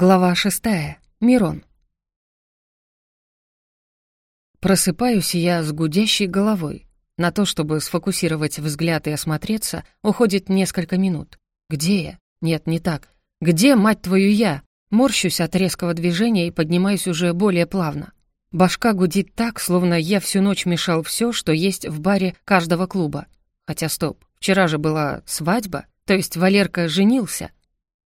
Глава шестая. Мирон. Просыпаюсь я с гудящей головой. На то, чтобы сфокусировать взгляд и осмотреться, уходит несколько минут. Где я? Нет, не так. Где, мать твою, я? Морщусь от резкого движения и поднимаюсь уже более плавно. Башка гудит так, словно я всю ночь мешал все, что есть в баре каждого клуба. Хотя стоп, вчера же была свадьба, то есть Валерка женился.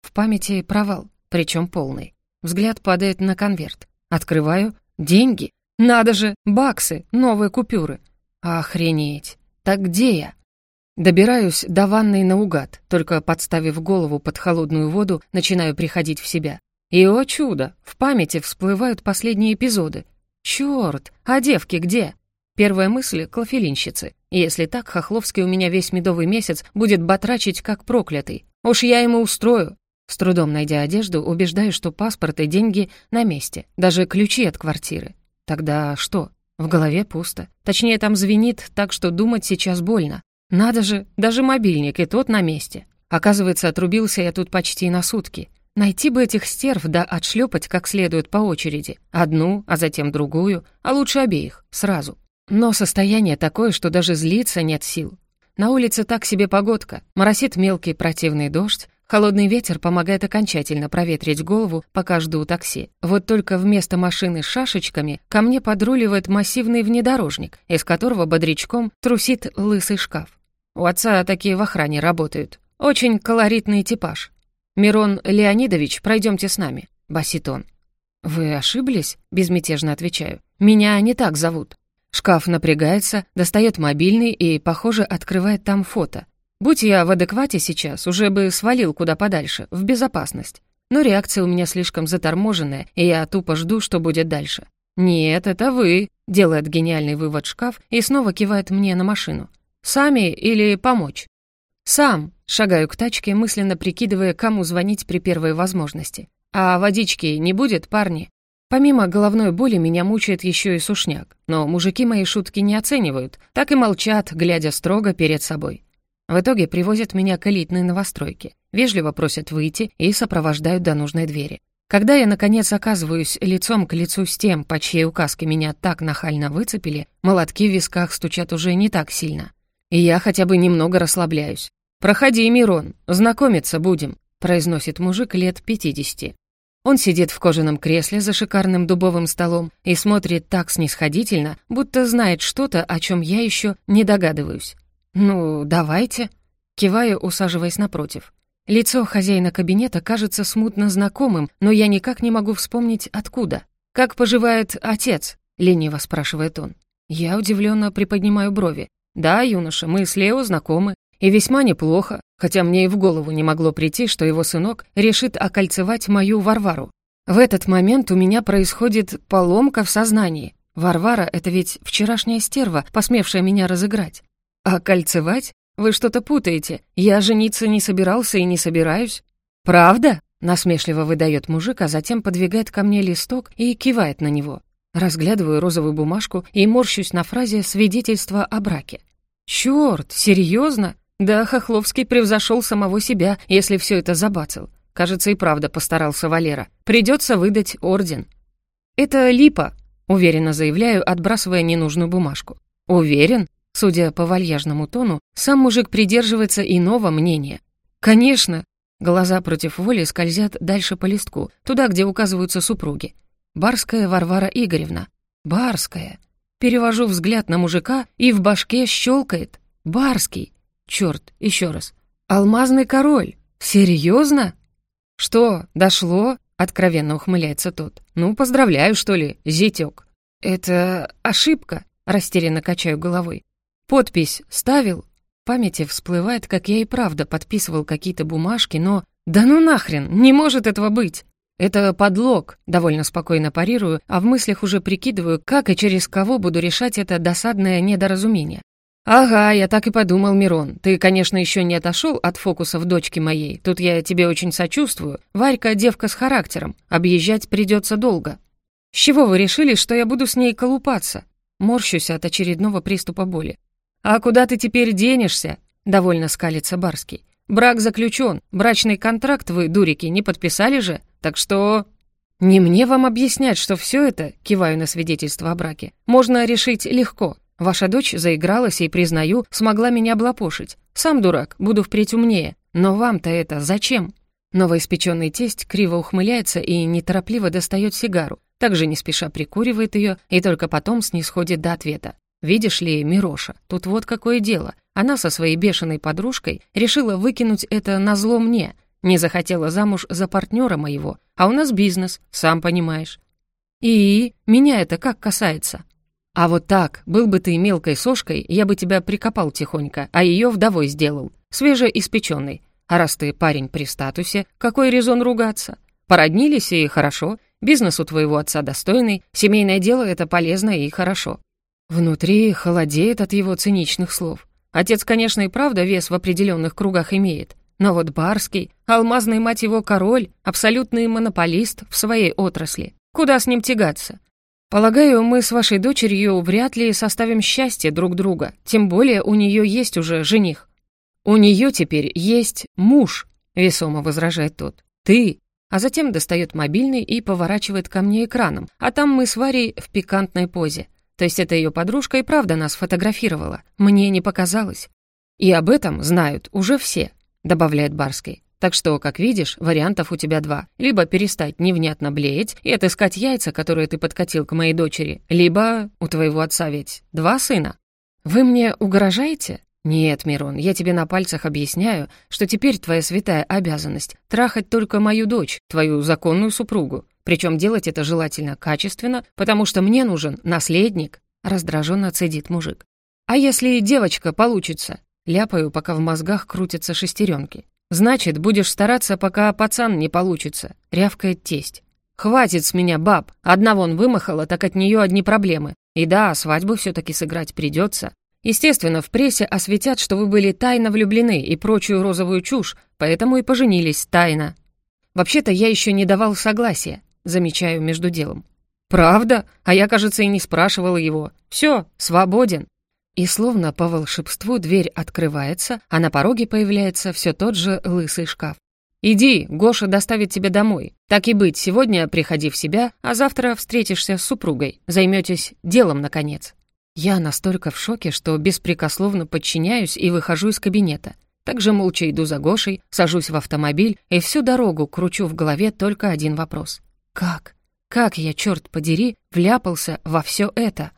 В памяти провал причем полный. Взгляд падает на конверт. Открываю. Деньги. Надо же, баксы, новые купюры. Охренеть. Так где я? Добираюсь до ванной наугад, только подставив голову под холодную воду, начинаю приходить в себя. И, о чудо, в памяти всплывают последние эпизоды. Чёрт, а девки где? Первая мысль — клофелинщицы. Если так, Хохловский у меня весь медовый месяц будет батрачить как проклятый. Уж я ему устрою. С трудом найдя одежду, убеждаю, что паспорт и деньги на месте, даже ключи от квартиры. Тогда что? В голове пусто. Точнее, там звенит так, что думать сейчас больно. Надо же, даже мобильник, и тот на месте. Оказывается, отрубился я тут почти на сутки. Найти бы этих стерв, да отшлепать как следует по очереди. Одну, а затем другую, а лучше обеих, сразу. Но состояние такое, что даже злиться нет сил. На улице так себе погодка. Моросит мелкий противный дождь, Холодный ветер помогает окончательно проветрить голову, пока жду такси. Вот только вместо машины с шашечками ко мне подруливает массивный внедорожник, из которого бодрячком трусит лысый шкаф. У отца такие в охране работают. Очень колоритный типаж. «Мирон Леонидович, пройдемте с нами», — басит он. «Вы ошиблись?» — безмятежно отвечаю. «Меня не так зовут». Шкаф напрягается, достает мобильный и, похоже, открывает там фото. Будь я в адеквате сейчас, уже бы свалил куда подальше, в безопасность. Но реакция у меня слишком заторможенная, и я тупо жду, что будет дальше. «Нет, это вы», — делает гениальный вывод шкаф и снова кивает мне на машину. «Сами или помочь?» «Сам», — шагаю к тачке, мысленно прикидывая, кому звонить при первой возможности. «А водички не будет, парни?» Помимо головной боли меня мучает еще и сушняк, но мужики мои шутки не оценивают, так и молчат, глядя строго перед собой. В итоге привозят меня к элитной новостройке, вежливо просят выйти и сопровождают до нужной двери. Когда я, наконец, оказываюсь лицом к лицу с тем, по чьей указке меня так нахально выцепили, молотки в висках стучат уже не так сильно. И я хотя бы немного расслабляюсь. «Проходи, Мирон, знакомиться будем», — произносит мужик лет пятидесяти. Он сидит в кожаном кресле за шикарным дубовым столом и смотрит так снисходительно, будто знает что-то, о чем я еще не догадываюсь. «Ну, давайте», — киваю, усаживаясь напротив. Лицо хозяина кабинета кажется смутно знакомым, но я никак не могу вспомнить, откуда. «Как поживает отец?» — лениво спрашивает он. Я удивленно приподнимаю брови. «Да, юноша, мы с Лео знакомы, и весьма неплохо, хотя мне и в голову не могло прийти, что его сынок решит окольцевать мою Варвару. В этот момент у меня происходит поломка в сознании. Варвара — это ведь вчерашняя стерва, посмевшая меня разыграть. «А кольцевать? Вы что-то путаете. Я жениться не собирался и не собираюсь». «Правда?» — насмешливо выдает мужик, а затем подвигает ко мне листок и кивает на него. Разглядываю розовую бумажку и морщусь на фразе «свидетельство о браке». «Чёрт, серьезно? Да, Хохловский превзошел самого себя, если все это забацал. Кажется, и правда постарался Валера. Придется выдать орден». «Это липа», — уверенно заявляю, отбрасывая ненужную бумажку. «Уверен?» Судя по вальяжному тону, сам мужик придерживается иного мнения. «Конечно!» Глаза против воли скользят дальше по листку, туда, где указываются супруги. Барская Варвара Игоревна. Барская. Перевожу взгляд на мужика, и в башке щелкает. Барский. Черт, еще раз. Алмазный король. Серьезно? Что, дошло? Откровенно ухмыляется тот. Ну, поздравляю, что ли, зятек. Это ошибка, растерянно качаю головой. Подпись ставил? В памяти всплывает, как я и правда подписывал какие-то бумажки, но... Да ну нахрен, не может этого быть! Это подлог, довольно спокойно парирую, а в мыслях уже прикидываю, как и через кого буду решать это досадное недоразумение. «Ага, я так и подумал, Мирон. Ты, конечно, еще не отошел от фокусов дочки моей. Тут я тебе очень сочувствую. Варька — девка с характером. Объезжать придется долго. С чего вы решили, что я буду с ней колупаться?» Морщусь от очередного приступа боли. «А куда ты теперь денешься?» — довольно скалится Барский. «Брак заключен, брачный контракт вы, дурики, не подписали же? Так что...» «Не мне вам объяснять, что все это, киваю на свидетельство о браке, можно решить легко. Ваша дочь заигралась и, признаю, смогла меня облапошить. Сам дурак, буду впредь умнее. Но вам-то это зачем?» Новоиспеченный тесть криво ухмыляется и неторопливо достает сигару, также не спеша прикуривает ее и только потом снисходит до ответа. «Видишь ли, Мироша, тут вот какое дело. Она со своей бешеной подружкой решила выкинуть это на зло мне, не захотела замуж за партнера моего, а у нас бизнес, сам понимаешь. И меня это как касается?» «А вот так, был бы ты мелкой сошкой, я бы тебя прикопал тихонько, а ее вдовой сделал, свежеиспеченной. А раз ты парень при статусе, какой резон ругаться? Породнились и хорошо, бизнес у твоего отца достойный, семейное дело — это полезно и хорошо». Внутри холодеет от его циничных слов. Отец, конечно, и правда вес в определенных кругах имеет, но вот Барский, алмазный мать его король, абсолютный монополист в своей отрасли. Куда с ним тягаться? Полагаю, мы с вашей дочерью вряд ли составим счастье друг друга, тем более у нее есть уже жених. У нее теперь есть муж, весомо возражает тот. Ты. А затем достает мобильный и поворачивает ко мне экраном, а там мы с Варей в пикантной позе. То есть эта ее подружка и правда нас фотографировала. Мне не показалось. И об этом знают уже все, добавляет Барский. Так что, как видишь, вариантов у тебя два. Либо перестать невнятно блеять и отыскать яйца, которые ты подкатил к моей дочери, либо у твоего отца ведь два сына. Вы мне угрожаете? Нет, Мирон, я тебе на пальцах объясняю, что теперь твоя святая обязанность — трахать только мою дочь, твою законную супругу. Причем делать это желательно качественно, потому что мне нужен наследник, раздраженно цедит мужик. А если девочка получится? Ляпаю, пока в мозгах крутятся шестеренки. «Значит, будешь стараться, пока пацан не получится», — рявкает тесть. «Хватит с меня баб. Одна вон вымахала, так от нее одни проблемы. И да, свадьбу все-таки сыграть придется. Естественно, в прессе осветят, что вы были тайно влюблены и прочую розовую чушь, поэтому и поженились тайно. Вообще-то я еще не давал согласия, замечаю между делом. Правда? А я, кажется, и не спрашивала его. Все, свободен. И словно по волшебству дверь открывается, а на пороге появляется все тот же лысый шкаф. «Иди, Гоша доставит тебя домой. Так и быть, сегодня приходи в себя, а завтра встретишься с супругой. Займетесь делом, наконец». Я настолько в шоке, что беспрекословно подчиняюсь и выхожу из кабинета. Также молча иду за Гошей, сажусь в автомобиль и всю дорогу кручу в голове только один вопрос. Как? Как я, черт подери, вляпался во все это?